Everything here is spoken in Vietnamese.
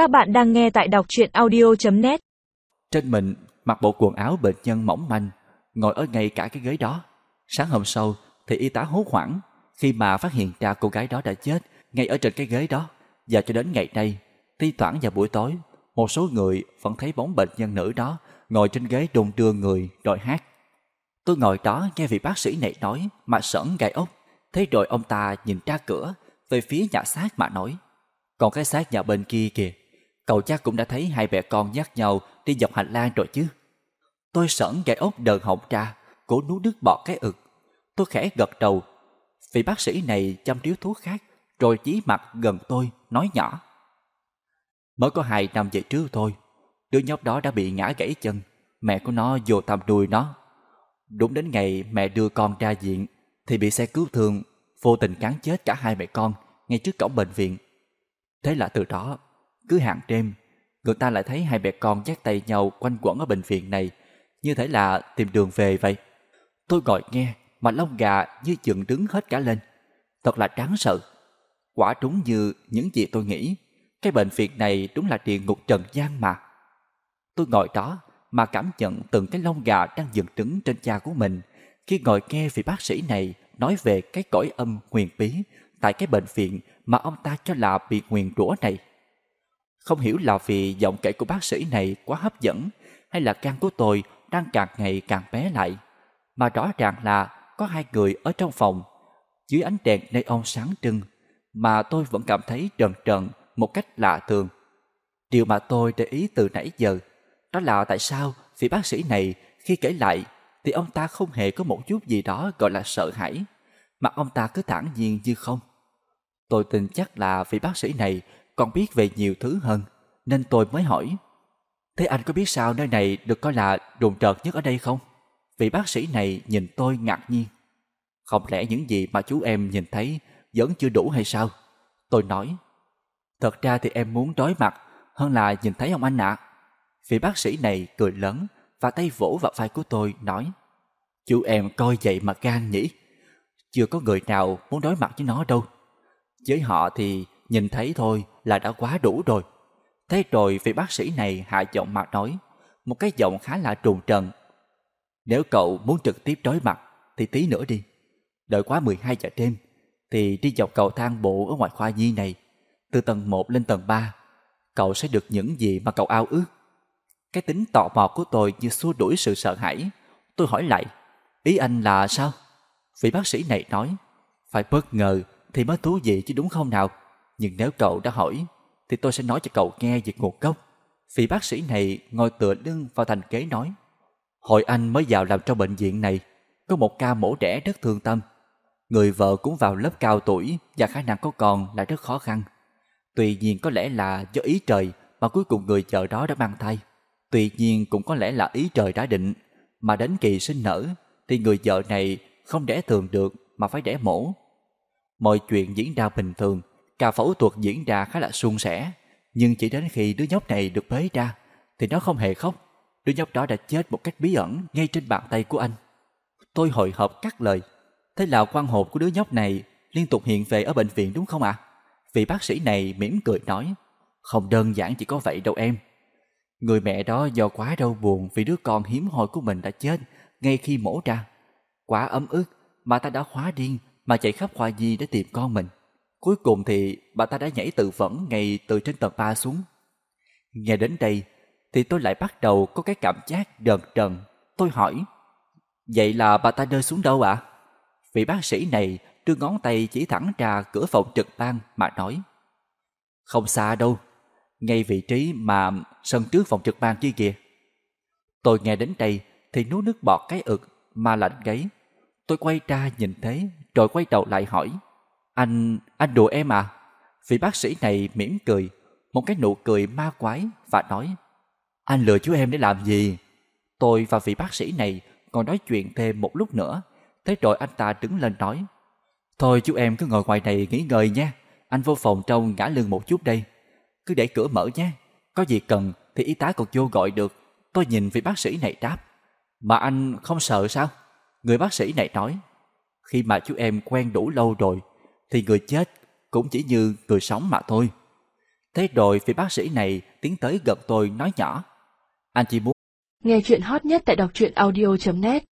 Các bạn đang nghe tại đọc truyện audio.net Trên mình mặc bộ quần áo bệnh nhân mỏng manh, ngồi ở ngay cả cái ghế đó. Sáng hôm sau thì y tá hốt hoảng khi mà phát hiện ra cô gái đó đã chết ngay ở trên cái ghế đó. Và cho đến ngày nay, thi thoảng vào buổi tối, một số người vẫn thấy bóng bệnh nhân nữ đó ngồi trên ghế đùng đưa người rồi hát. Tôi ngồi đó nghe vị bác sĩ này nói mà sởn gai ốc. Thế rồi ông ta nhìn ra cửa về phía nhà xác mà nói. Còn cái xác nhà bên kia kìa, cậu chắc cũng đã thấy hai mẹ con dắt nhau đi dọc hành lang rồi chứ. Tôi sởn gãy ốc đờn họng ra, cố nuốt nước bọt cái ực. Tôi khẽ gật đầu. Vị bác sĩ này chăm điếu thuốc khác rồi chí mặt gần tôi nói nhỏ. Mới có hai năm về trước thôi, đứa nhóc đó đã bị ngã gãy chân, mẹ của nó vô tâm nuôi nó. Đúng đến ngày mẹ đưa con ra viện thì bị xe cứu thương vô tình cán chết cả hai mẹ con ngay trước cổng bệnh viện. Thế là từ đó, cứ hàng đêm, người ta lại thấy hai mẹ con dắt tay nhau quanh quẩn ở bệnh viện này, như thể là tìm đường về vậy. Tôi gọi nghe mà lông gà như dựng đứng hết cả lên. Thật là đáng sợ. Quả đúng như những gì tôi nghĩ. Cái bệnh viện này đúng là địa ngục trần gian mà. Tôi ngồi đó mà cảm nhận từng cái lông gà đang dựng đứng trên da của mình khi ngồi nghe vị bác sĩ này nói về cái cõi âm huyền bí tại cái bệnh viện mà ông ta cho là bị nguyền rủa này. Không hiểu là vì giọng kể của bác sĩ này quá hấp dẫn hay là gan của tôi đang càng ngày càng bé lại. Mà rõ ràng là có hai người ở trong phòng dưới ánh đèn neon sáng trưng mà tôi vẫn cảm thấy trần trần một cách lạ thường. Điều mà tôi để ý từ nãy giờ đó là tại sao vị bác sĩ này khi kể lại thì ông ta không hề có một chút gì đó gọi là sợ hãi, mà ông ta cứ thản nhiên như không. Tôi tin chắc là vị bác sĩ này còn biết về nhiều thứ hơn, nên tôi mới hỏi. Thế anh có biết sao nơi này được coi là đồn trợt nhất ở đây không? Vị bác sĩ này nhìn tôi ngạc nhiên. Không lẽ những gì mà chú em nhìn thấy vẫn chưa đủ hay sao? Tôi nói. Thật ra thì em muốn đối mặt hơn là nhìn thấy ông anh ạ. Vị bác sĩ này cười lớn và tay vỗ vào vai của tôi nói Chú em coi vậy mà gan nhỉ? Chưa có người nào muốn đối mặt với nó đâu. Với họ thì nhìn thấy thôi là đã quá đủ rồi. Thế rồi vị bác sĩ này hạ giọng mà nói, một cái giọng khá là trùng trần. Nếu cậu muốn trực tiếp đối mặt thì tí nữa đi. Đợi quá 12 giờ đêm thì đi dọc cầu thang bộ ở ngoài khoa nhi này, từ tầng 1 lên tầng 3, cậu sẽ được những gì mà cậu ao ước. Cái tính tò mò của tôi như xua đuổi sự sợ hãi. Tôi hỏi lại, ý anh là sao? Vị bác sĩ này nói, phải bất ngờ thì mới thú vị chứ đúng không nào? Nhưng nếu cậu đã hỏi, thì tôi sẽ nói cho cậu nghe về nguồn gốc. Vị bác sĩ này ngồi tựa lưng vào thành kế nói, Hồi anh mới vào làm trong bệnh viện này, có một ca mổ đẻ rất thương tâm. Người vợ cũng vào lớp cao tuổi và khả năng có con là rất khó khăn. Tuy nhiên có lẽ là do ý trời mà cuối cùng người vợ đó đã mang thai. Tuy nhiên cũng có lẽ là ý trời đã định, mà đến kỳ sinh nở thì người vợ này không đẻ thường được mà phải đẻ mổ. Mọi chuyện diễn ra bình thường, ca phẫu thuật diễn ra khá là suôn sẻ, nhưng chỉ đến khi đứa nhóc này được bế ra thì nó không hề khóc. Đứa nhóc đó đã chết một cách bí ẩn ngay trên bàn tay của anh. Tôi hồi hộp cắt lời. Thế là quan hồn của đứa nhóc này liên tục hiện về ở bệnh viện đúng không ạ? À? Vị bác sĩ này mỉm cười nói, không đơn giản chỉ có vậy đâu em. Người mẹ đó do quá đau buồn vì đứa con hiếm hoi của mình đã chết ngay khi mổ ra. Quá ấm ức mà ta đã hóa điên mà chạy khắp khoa nhi để tìm con mình. Cuối cùng thì bà ta đã nhảy tự vẫn ngay từ trên tầng 3 xuống. Nghe đến đây thì tôi lại bắt đầu có cái cảm giác đờn trần. Tôi hỏi, vậy là bà ta rơi xuống đâu ạ? À? Vị bác sĩ này đưa ngón tay chỉ thẳng ra cửa phòng trực ban mà nói. Không xa đâu, ngay vị trí mà sân trước phòng trực ban kia kìa. Tôi nghe đến đây thì nuốt nước bọt cái ực mà lạnh gáy. Tôi quay ra nhìn thấy rồi quay đầu lại hỏi. Anh, anh đùa em à? Vị bác sĩ này mỉm cười, một cái nụ cười ma quái và nói. Anh lừa chú em để làm gì? Tôi và vị bác sĩ này còn nói chuyện thêm một lúc nữa. Thế rồi anh ta đứng lên nói. Thôi chú em cứ ngồi ngoài này nghỉ ngơi nha. Anh vô phòng trong ngã lưng một chút đây. Cứ để cửa mở nhé. Có gì cần thì y tá còn vô gọi được. Tôi nhìn vị bác sĩ này đáp. Mà anh không sợ sao? Người bác sĩ này nói. Khi mà chú em quen đủ lâu rồi thì người chết cũng chỉ như người sống mà thôi. Thế rồi vị bác sĩ này tiến tới gần tôi nói nhỏ. Anh chỉ muốn Nghe chuyện hot nhất tại đọc truyện audio.net